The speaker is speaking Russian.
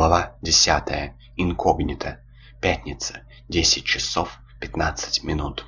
Глава 10. Инкогнито. Пятница. 10 часов 15 минут.